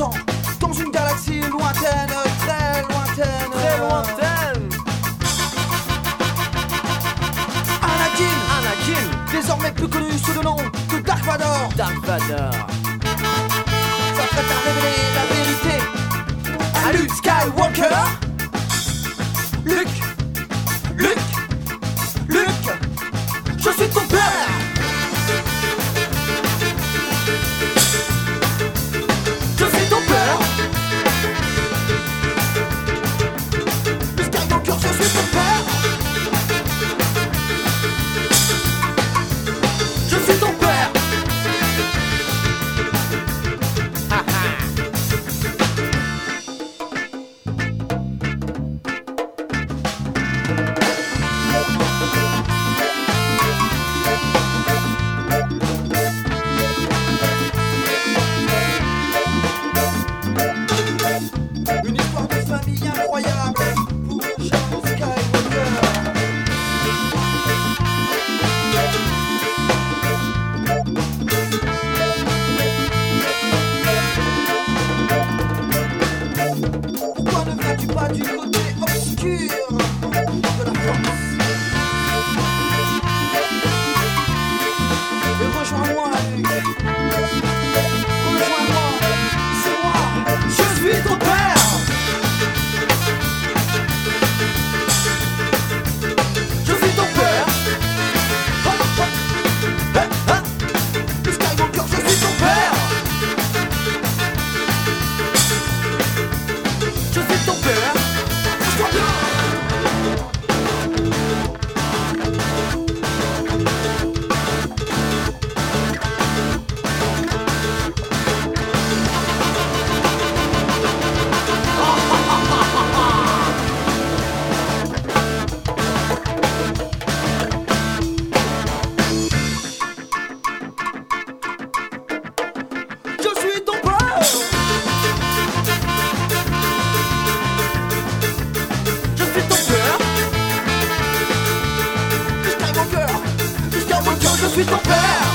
dans une galaxie lointaine, très lointaine, très lointaine. Anakin, Anakin, désormais plus connu sous le nom de Dark Vador. Dark Vador. S'apprête à révéler la vérité à Luke Skywalker. Luke, Luke, Luke, je suis ton père. suis ton père.